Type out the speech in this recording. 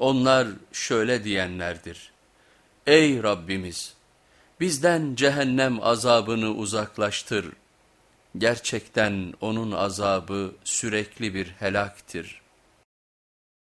Onlar şöyle diyenlerdir. Ey Rabbimiz! Bizden cehennem azabını uzaklaştır. Gerçekten onun azabı sürekli bir helaktir.''